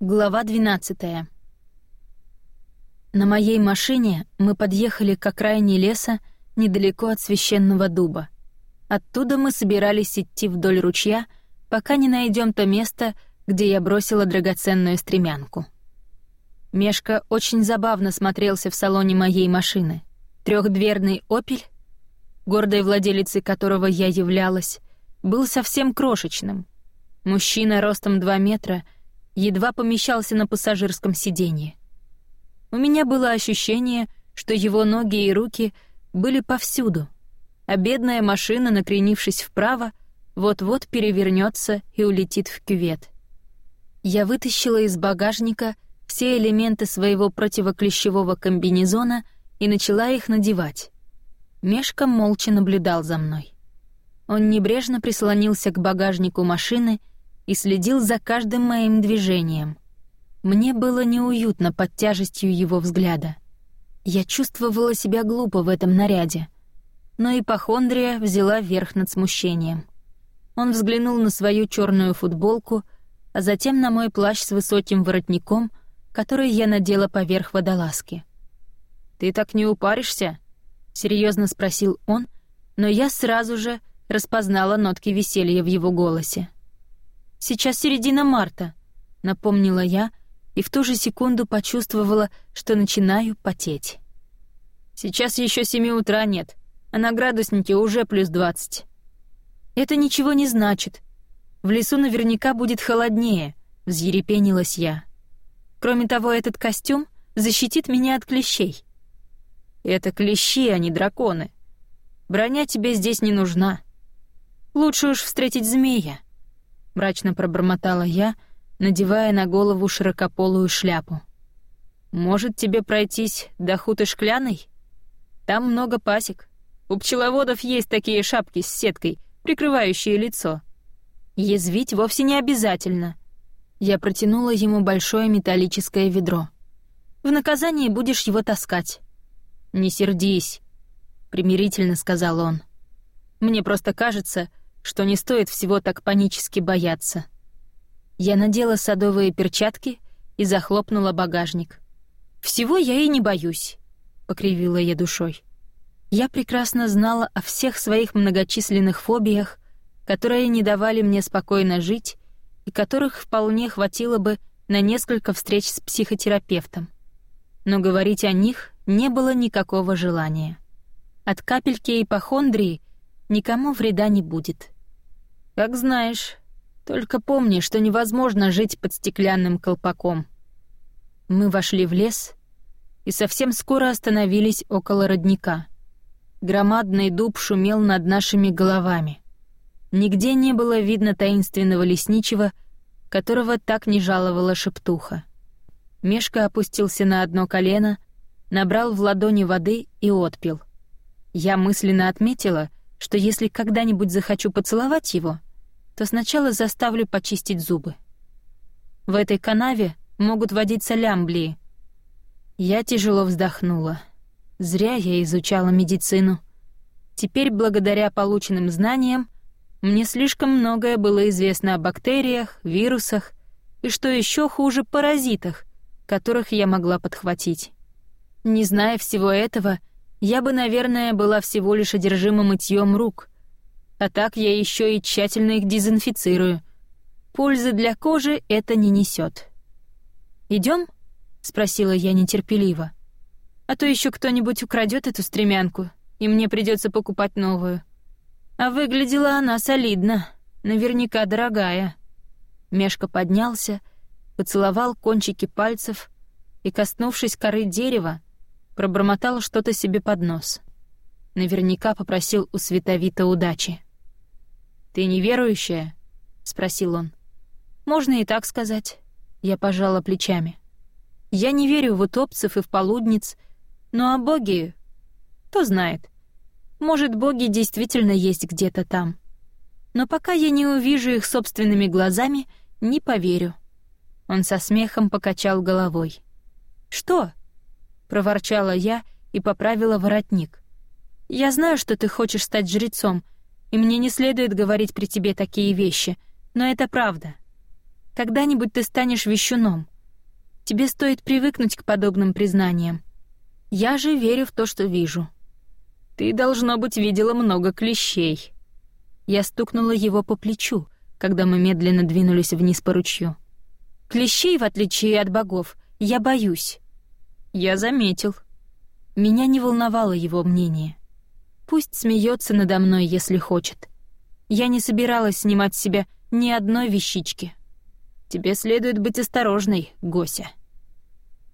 Глава 12. На моей машине мы подъехали к окраине леса недалеко от священного дуба. Оттуда мы собирались идти вдоль ручья, пока не найдем то место, где я бросила драгоценную стремянку. Мешка очень забавно смотрелся в салоне моей машины. Трехдверный «Опель», гордой владелицей которого я являлась, был совсем крошечным. Мужчина ростом 2 метра едва помещался на пассажирском сиденье. У меня было ощущение, что его ноги и руки были повсюду, а бедная машина, накренившись вправо, вот-вот перевернется и улетит в кювет. Я вытащила из багажника все элементы своего противоклещевого комбинезона и начала их надевать. Мешка молча наблюдал за мной. Он небрежно прислонился к багажнику машины и следил за каждым моим движением. Мне было неуютно под тяжестью его взгляда. Я чувствовала себя глупо в этом наряде, но ипохондрия взяла верх над смущением. Он взглянул на свою черную футболку, а затем на мой плащ с высоким воротником, который я надела поверх водолазки. «Ты так не упаришься?» — серьезно спросил он, но я сразу же распознала нотки веселья в его голосе. «Сейчас середина марта», — напомнила я, и в ту же секунду почувствовала, что начинаю потеть. «Сейчас еще семи утра нет, а на градуснике уже плюс двадцать». «Это ничего не значит. В лесу наверняка будет холоднее», — взъерепенилась я. «Кроме того, этот костюм защитит меня от клещей». «Это клещи, а не драконы. Броня тебе здесь не нужна. Лучше уж встретить змея», — мрачно пробормотала я, надевая на голову широкополую шляпу. «Может, тебе пройтись до хуты шкляной? Там много пасек. У пчеловодов есть такие шапки с сеткой, прикрывающие лицо. Язвить вовсе не обязательно». Я протянула ему большое металлическое ведро. «В наказание будешь его таскать». «Не сердись», — примирительно сказал он. «Мне просто кажется, что не стоит всего так панически бояться. Я надела садовые перчатки и захлопнула багажник. «Всего я и не боюсь», — покривила я душой. Я прекрасно знала о всех своих многочисленных фобиях, которые не давали мне спокойно жить и которых вполне хватило бы на несколько встреч с психотерапевтом. Но говорить о них не было никакого желания. От капельки ипохондрии никому вреда не будет. «Как знаешь. Только помни, что невозможно жить под стеклянным колпаком». Мы вошли в лес и совсем скоро остановились около родника. Громадный дуб шумел над нашими головами. Нигде не было видно таинственного лесничего, которого так не жаловала шептуха. Мешка опустился на одно колено, набрал в ладони воды и отпил. Я мысленно отметила, что если когда-нибудь захочу поцеловать его, то сначала заставлю почистить зубы. В этой канаве могут водиться лямблии. Я тяжело вздохнула. Зря я изучала медицину. Теперь, благодаря полученным знаниям, мне слишком многое было известно о бактериях, вирусах и, что еще хуже, паразитах, которых я могла подхватить. Не зная всего этого, я бы, наверное, была всего лишь одержима мытьем рук — а так я еще и тщательно их дезинфицирую. Пользы для кожи это не несет. Идем? спросила я нетерпеливо. А то еще кто-нибудь украдет эту стремянку, и мне придется покупать новую. А выглядела она солидно, наверняка дорогая. Мешка поднялся, поцеловал кончики пальцев и, коснувшись коры дерева, пробормотал что-то себе под нос. Наверняка попросил у Световита удачи. «Ты неверующая?» — спросил он. «Можно и так сказать». Я пожала плечами. «Я не верю в утопцев и в полудниц, но о Боге... Кто знает. Может, боги действительно есть где-то там. Но пока я не увижу их собственными глазами, не поверю». Он со смехом покачал головой. «Что?» — проворчала я и поправила воротник. «Я знаю, что ты хочешь стать жрецом, — и мне не следует говорить при тебе такие вещи, но это правда». Когда-нибудь ты станешь вещуном. Тебе стоит привыкнуть к подобным признаниям. Я же верю в то, что вижу. Ты, должно быть, видела много клещей. Я стукнула его по плечу, когда мы медленно двинулись вниз по ручью. Клещей, в отличие от богов, я боюсь. Я заметил. Меня не волновало его мнение. Пусть смеется надо мной, если хочет. Я не собиралась снимать с себя ни одной вещички. Тебе следует быть осторожной, Гося.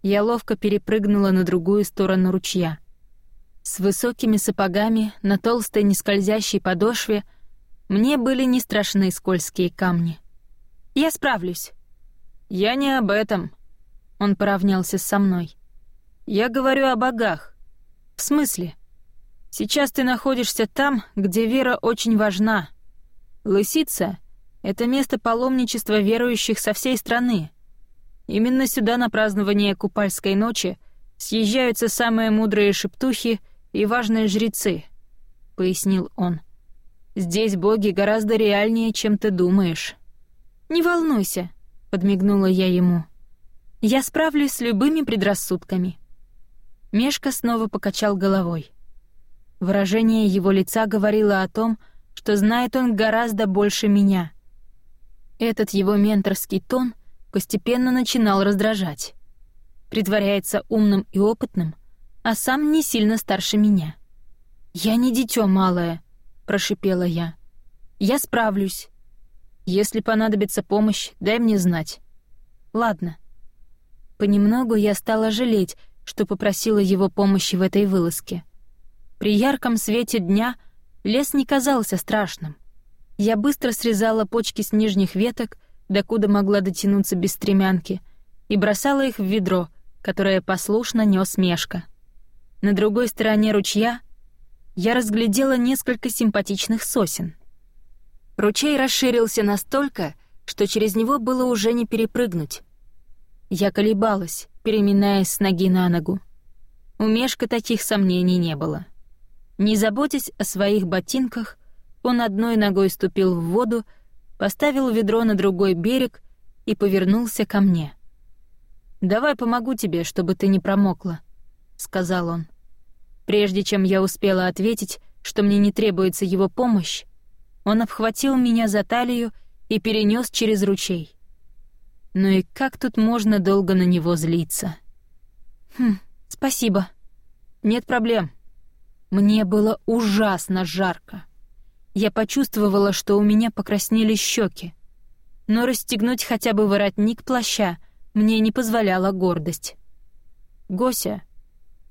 Я ловко перепрыгнула на другую сторону ручья. С высокими сапогами на толстой нескользящей подошве мне были не страшны скользкие камни. Я справлюсь. Я не об этом. Он поравнялся со мной. Я говорю о богах. В смысле? Сейчас ты находишься там, где вера очень важна. Лысица это место паломничества верующих со всей страны. Именно сюда на празднование Купальской ночи съезжаются самые мудрые шептухи и важные жрецы, — пояснил он. Здесь боги гораздо реальнее, чем ты думаешь. «Не волнуйся», — подмигнула я ему. «Я справлюсь с любыми предрассудками». Мешка снова покачал головой. Выражение его лица говорило о том, что знает он гораздо больше меня — этот его менторский тон постепенно начинал раздражать. Притворяется умным и опытным, а сам не сильно старше меня. «Я не дитё малое», — прошипела я. «Я справлюсь. Если понадобится помощь, дай мне знать». «Ладно». Понемногу я стала жалеть, что попросила его помощи в этой вылазке. При ярком свете дня лес не казался страшным. Я быстро срезала почки с нижних веток, докуда могла дотянуться без стремянки, и бросала их в ведро, которое послушно нёс Мешка. На другой стороне ручья я разглядела несколько симпатичных сосен. Ручей расширился настолько, что через него было уже не перепрыгнуть. Я колебалась, переминаясь с ноги на ногу. У Мешка таких сомнений не было. Не заботясь о своих ботинках, он одной ногой ступил в воду, поставил ведро на другой берег и повернулся ко мне. «Давай помогу тебе, чтобы ты не промокла», — сказал он. Прежде чем я успела ответить, что мне не требуется его помощь, он обхватил меня за талию и перенес через ручей. Ну и как тут можно долго на него злиться? Хм, спасибо. Нет проблем. Мне было ужасно жарко. Я почувствовала, что у меня покраснели щеки. Но расстегнуть хотя бы воротник плаща мне не позволяла гордость. «Гося,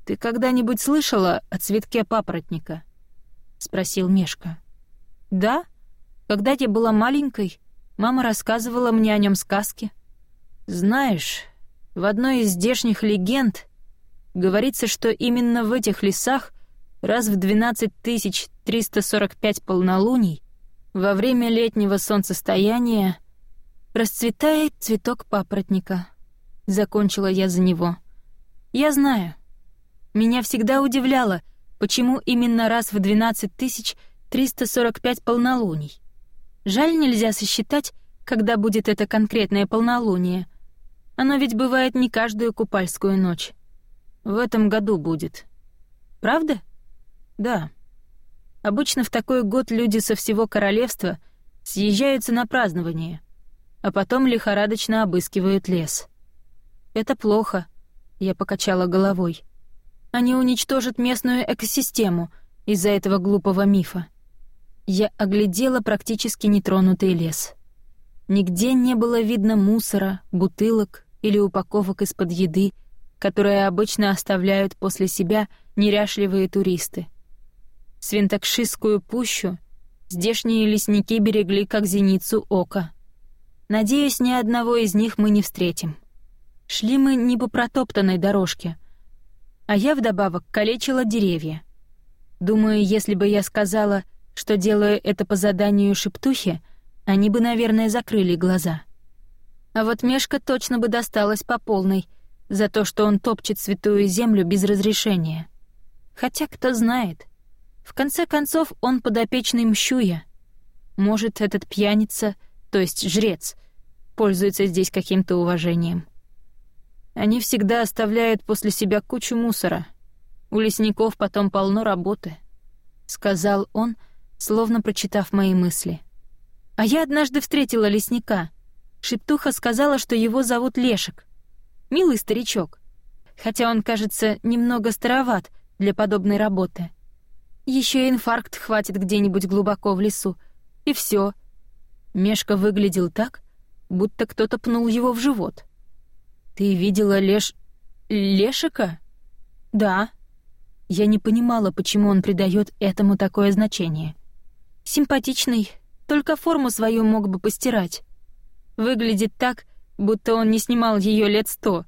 ты когда-нибудь слышала о цветке папоротника?» — спросил Мешка. «Да. Когда я была маленькой, мама рассказывала мне о нем сказки. Знаешь, в одной из здешних легенд говорится, что именно в этих лесах раз в 12 345 полнолуний во время летнего солнцестояния расцветает цветок папоротника. Закончила я за него. Я знаю. Меня всегда удивляло, почему именно раз в 12 345 полнолуний. Жаль, нельзя сосчитать, когда будет это конкретное полнолуние. Оно ведь бывает не каждую купальскую ночь. В этом году будет. Правда? Да. Обычно в такой год люди со всего королевства съезжаются на празднование, а потом лихорадочно обыскивают лес. Это плохо, я покачала головой. Они уничтожат местную экосистему из-за этого глупого мифа. Я оглядела практически нетронутый лес. Нигде не было видно мусора, бутылок или упаковок из-под еды, которые обычно оставляют после себя неряшливые туристы. Свинтокшистскую пущу здешние лесники берегли как зеницу ока. Надеюсь, ни одного из них мы не встретим. Шли мы не по протоптанной дорожке, а я вдобавок калечила деревья. Думаю, если бы я сказала, что делаю это по заданию шептухи, они бы, наверное, закрыли глаза. А вот Мешка точно бы досталась по полной за то, что он топчет святую землю без разрешения. Хотя кто знает. В конце концов, он подопечный Мщуя. Может, этот пьяница, то есть жрец, пользуется здесь каким-то уважением. Они всегда оставляют после себя кучу мусора. У лесников потом полно работы», — сказал он, словно прочитав мои мысли. «А я однажды встретила лесника. Шептуха сказала, что его зовут Лешек. Милый старичок. Хотя он, кажется, немного староват для подобной работы. Еще инфаркт хватит где-нибудь глубоко в лесу. И все. Мешка выглядел так, будто кто-то пнул его в живот. «Ты видела Леш... Лешика?» «Да». Я не понимала, почему он придает этому такое значение. «Симпатичный, только форму свою мог бы постирать. Выглядит так, будто он не снимал ее лет сто».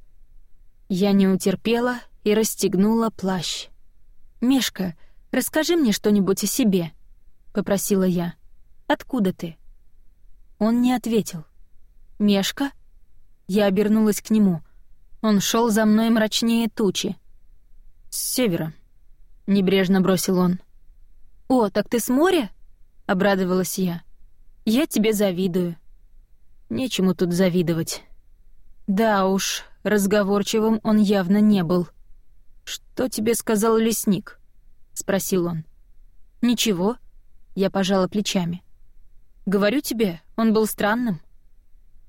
Я не утерпела и расстегнула плащ. «Мешка, расскажи мне что-нибудь о себе», — попросила я. «Откуда ты?» Он не ответил. «Мешка?» Я обернулась к нему. Он шел за мной мрачнее тучи. «С севера», — небрежно бросил он. «О, так ты с моря?» — обрадовалась я. «Я тебе завидую». Нечему тут завидовать. Да уж, разговорчивым он явно не был. «Что тебе сказал лесник?» — спросил он. «Ничего», — я пожала плечами. «Говорю тебе, он был странным».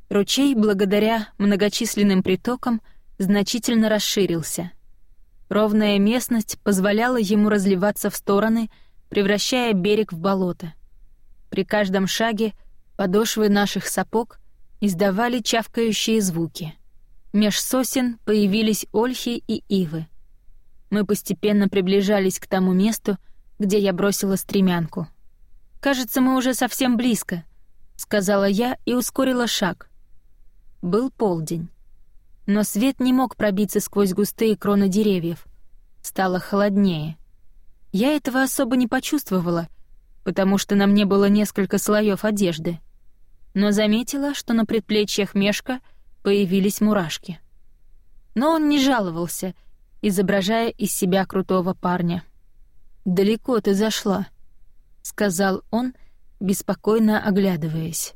Ручей, благодаря многочисленным притокам, значительно расширился. Ровная местность позволяла ему разливаться в стороны, превращая берег в болото. При каждом шаге подошвы наших сапог издавали чавкающие звуки. Меж сосен появились ольхи и ивы. Мы постепенно приближались к тому месту, где я бросила стремянку. «Кажется, мы уже совсем близко», — сказала я и ускорила шаг — был полдень. Но свет не мог пробиться сквозь густые кроны деревьев. Стало холоднее. Я этого особо не почувствовала, потому что на мне было несколько слоев одежды. Но заметила, что на предплечьях Мешка появились мурашки. Но он не жаловался, изображая из себя крутого парня. «Далеко ты зашла», — сказал он, беспокойно оглядываясь.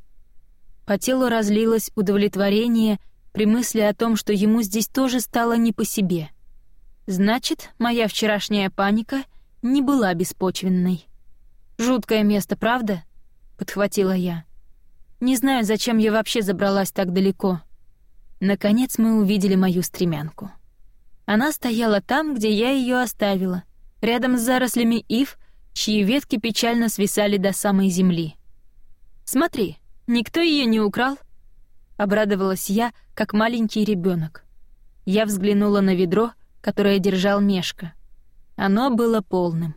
По телу разлилось удовлетворение при мысли о том, что ему здесь тоже стало не по себе. Значит, моя вчерашняя паника не была беспочвенной. «Жуткое место, правда?» — подхватила я. «Не знаю, зачем я вообще забралась так далеко». Наконец мы увидели мою стремянку. Она стояла там, где я ее оставила, рядом с зарослями ив, чьи ветки печально свисали до самой земли. «Смотри», Никто ее не украл?» Обрадовалась я, как маленький ребенок. Я взглянула на ведро, которое держал Мешка. Оно было полным.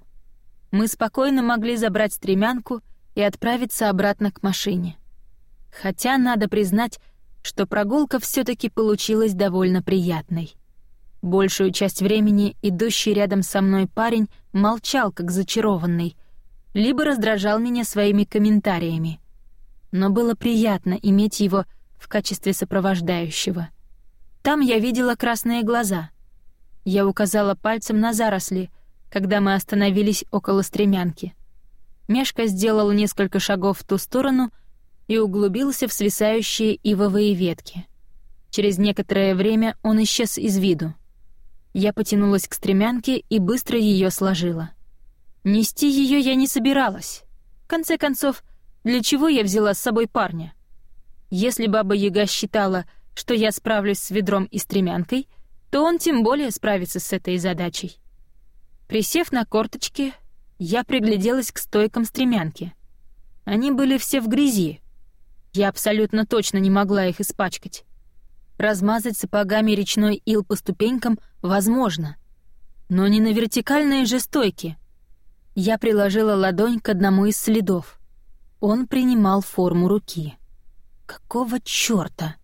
Мы спокойно могли забрать стремянку и отправиться обратно к машине. Хотя надо признать, что прогулка все таки получилась довольно приятной. Большую часть времени идущий рядом со мной парень молчал, как зачарованный, либо раздражал меня своими комментариями но было приятно иметь его в качестве сопровождающего. Там я видела красные глаза. Я указала пальцем на заросли, когда мы остановились около стремянки. Мешка сделал несколько шагов в ту сторону и углубился в свисающие ивовые ветки. Через некоторое время он исчез из виду. Я потянулась к стремянке и быстро ее сложила. Нести ее я не собиралась. В конце концов, для чего я взяла с собой парня? Если Баба Яга считала, что я справлюсь с ведром и стремянкой, то он тем более справится с этой задачей. Присев на корточки, я пригляделась к стойкам стремянки. Они были все в грязи. Я абсолютно точно не могла их испачкать. Размазать сапогами речной ил по ступенькам возможно, но не на вертикальные же стойки. Я приложила ладонь к одному из следов. Он принимал форму руки. Какого чёрта?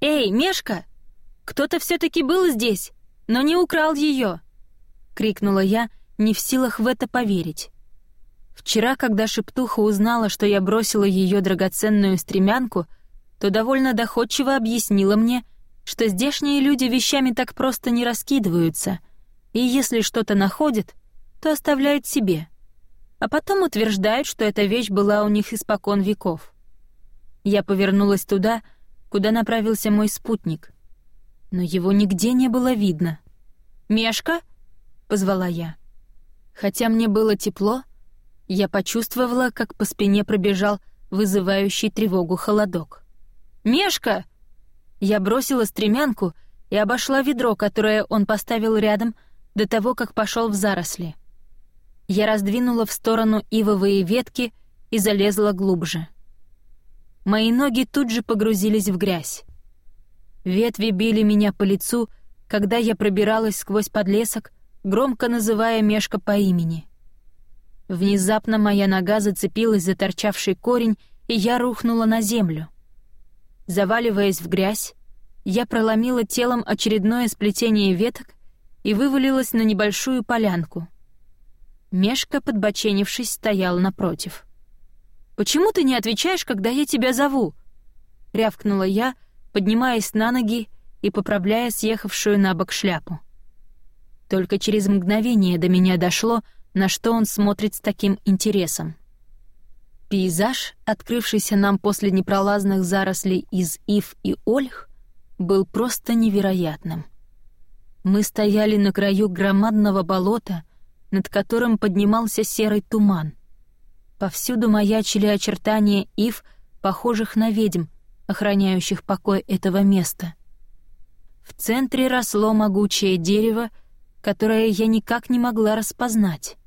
«Эй, Мешка! Кто-то все таки был здесь, но не украл ее! крикнула я, не в силах в это поверить. Вчера, когда Шептуха узнала, что я бросила ее драгоценную стремянку, то довольно доходчиво объяснила мне, что здешние люди вещами так просто не раскидываются, и если что-то находят, то оставляют себе а потом утверждают, что эта вещь была у них испокон веков. Я повернулась туда, куда направился мой спутник. Но его нигде не было видно. «Мешка?» — позвала я. Хотя мне было тепло, я почувствовала, как по спине пробежал вызывающий тревогу холодок. «Мешка!» Я бросила стремянку и обошла ведро, которое он поставил рядом до того, как пошел в заросли. Я раздвинула в сторону ивовые ветки и залезла глубже. Мои ноги тут же погрузились в грязь. Ветви били меня по лицу, когда я пробиралась сквозь подлесок, громко называя Мешка по имени. Внезапно моя нога зацепилась за торчавший корень, и я рухнула на землю. Заваливаясь в грязь, я проломила телом очередное сплетение веток и вывалилась на небольшую полянку. Мешка, подбоченившись, стоял напротив. «Почему ты не отвечаешь, когда я тебя зову?» — рявкнула я, поднимаясь на ноги и поправляя съехавшую на бок шляпу. Только через мгновение до меня дошло, на что он смотрит с таким интересом. Пейзаж, открывшийся нам после непролазных зарослей из ив и ольх, был просто невероятным. Мы стояли на краю громадного болота, над которым поднимался серый туман. Повсюду маячили очертания ив, похожих на ведьм, охраняющих покой этого места. В центре росло могучее дерево, которое я никак не могла распознать.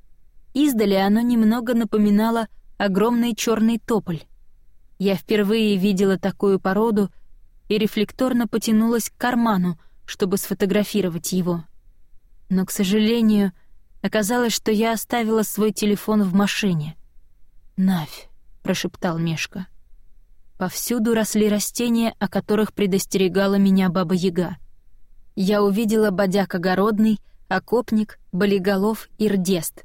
Издали оно немного напоминало огромный черный тополь. Я впервые видела такую породу и рефлекторно потянулась к карману, чтобы сфотографировать его. Но, к сожалению, оказалось, что я оставила свой телефон в машине. «Навь», — прошептал Мешка. Повсюду росли растения, о которых предостерегала меня Баба-Яга. Я увидела бодяк огородный, окопник, болиголов и рдест.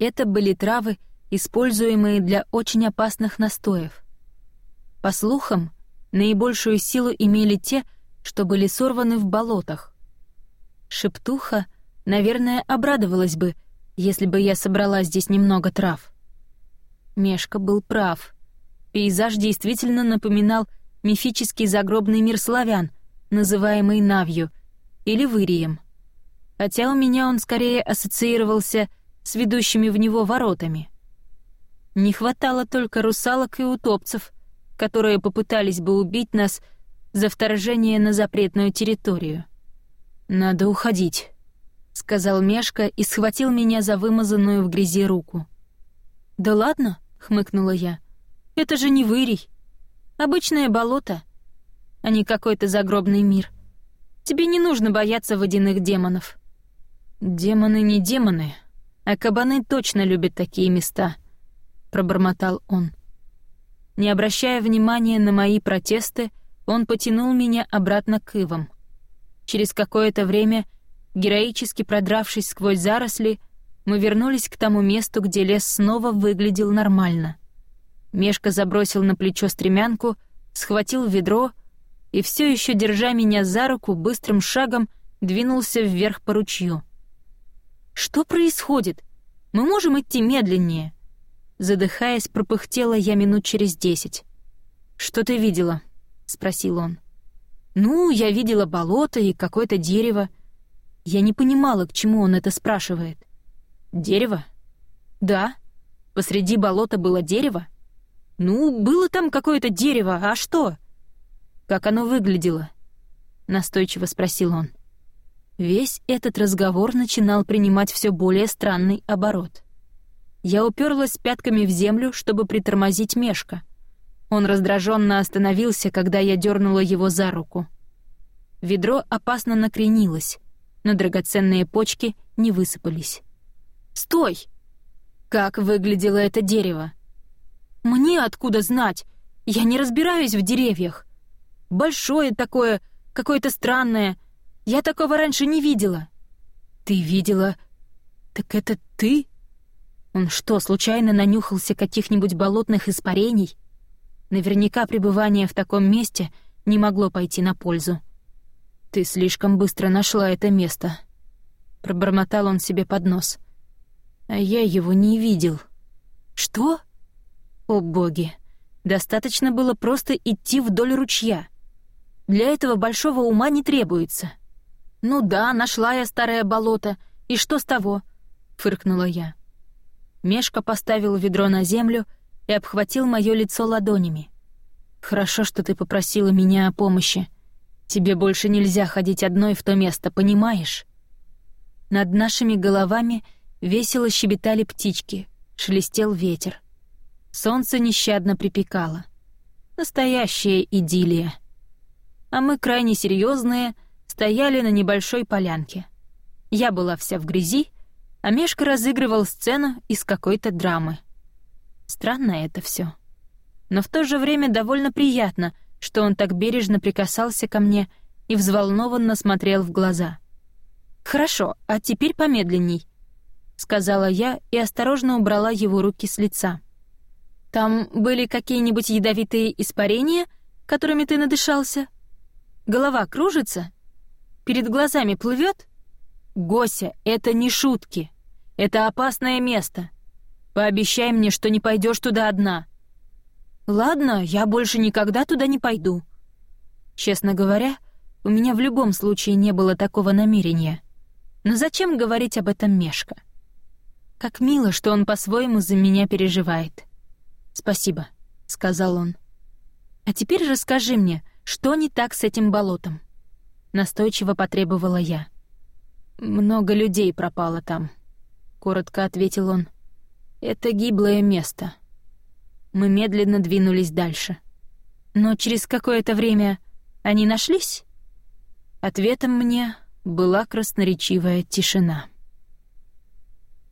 Это были травы, используемые для очень опасных настоев. По слухам, наибольшую силу имели те, что были сорваны в болотах. Шептуха, наверное, обрадовалась бы, если бы я собрала здесь немного трав. Мешка был прав. Пейзаж действительно напоминал мифический загробный мир славян, называемый Навью или Вырием. Хотя у меня он скорее ассоциировался с ведущими в него воротами. Не хватало только русалок и утопцев, которые попытались бы убить нас за вторжение на запретную территорию. «Надо уходить», — сказал Мешка и схватил меня за вымазанную в грязи руку. «Да ладно», — хмыкнула я, — «это же не вырий. Обычное болото, а не какой-то загробный мир. Тебе не нужно бояться водяных демонов». «Демоны не демоны, а кабаны точно любят такие места», — пробормотал он. Не обращая внимания на мои протесты, он потянул меня обратно к ивам. Через какое-то время, героически продравшись сквозь заросли, мы вернулись к тому месту, где лес снова выглядел нормально. Мешка забросил на плечо стремянку, схватил ведро и все еще, держа меня за руку, быстрым шагом двинулся вверх по ручью. «Что происходит? Мы можем идти медленнее?» Задыхаясь, пропыхтела я минут через десять. «Что ты видела?» — спросил он. «Ну, я видела болото и какое-то дерево. Я не понимала, к чему он это спрашивает. Дерево? Да. Посреди болота было дерево? Ну, было там какое-то дерево, а что? Как оно выглядело? Настойчиво спросил он. Весь этот разговор начинал принимать все более странный оборот. Я уперлась пятками в землю, чтобы притормозить Мешка — он раздраженно остановился, когда я дернула его за руку. Ведро опасно накренилось, но драгоценные почки не высыпались. «Стой!» Как выглядело это дерево? «Мне откуда знать? Я не разбираюсь в деревьях. Большое такое, какое-то странное. Я такого раньше не видела». «Ты видела? Так это ты?» Он что, случайно нанюхался каких-нибудь болотных испарений? Наверняка пребывание в таком месте не могло пойти на пользу. «Ты слишком быстро нашла это место», — пробормотал он себе под нос. «А я его не видел». «Что?» «О боги! Достаточно было просто идти вдоль ручья. Для этого большого ума не требуется. Ну да, нашла я старое болото, и что с того? фыркнула я. Мешка поставил ведро на землю и обхватил моё лицо ладонями. Хорошо, что ты попросила меня о помощи. Тебе больше нельзя ходить одной в то место, понимаешь? Над нашими головами весело щебетали птички, шелестел ветер. Солнце нещадно припекало. Настоящая идиллия. А мы крайне серьезные, стояли на небольшой полянке. Я была вся в грязи, а Мешка разыгрывал сцену из какой-то драмы. Странно это все, Но в то же время довольно приятно, что он так бережно прикасался ко мне и взволнованно смотрел в глаза. «Хорошо, а теперь помедленней», — сказала я и осторожно убрала его руки с лица. «Там были какие-нибудь ядовитые испарения, которыми ты надышался? Голова кружится? Перед глазами плывет? Гося, это не шутки. Это опасное место. Пообещай мне, что не пойдешь туда одна». «Ладно, я больше никогда туда не пойду». Честно говоря, у меня в любом случае не было такого намерения. Но зачем говорить об этом Мешка? Как мило, что он по-своему за меня переживает. «Спасибо», — сказал он. «А теперь расскажи мне, что не так с этим болотом?» Настойчиво потребовала я. «Много людей пропало там», — коротко ответил он. «Это гиблое место». Мы медленно двинулись дальше. Но через какое-то время они нашлись? Ответом мне была красноречивая тишина.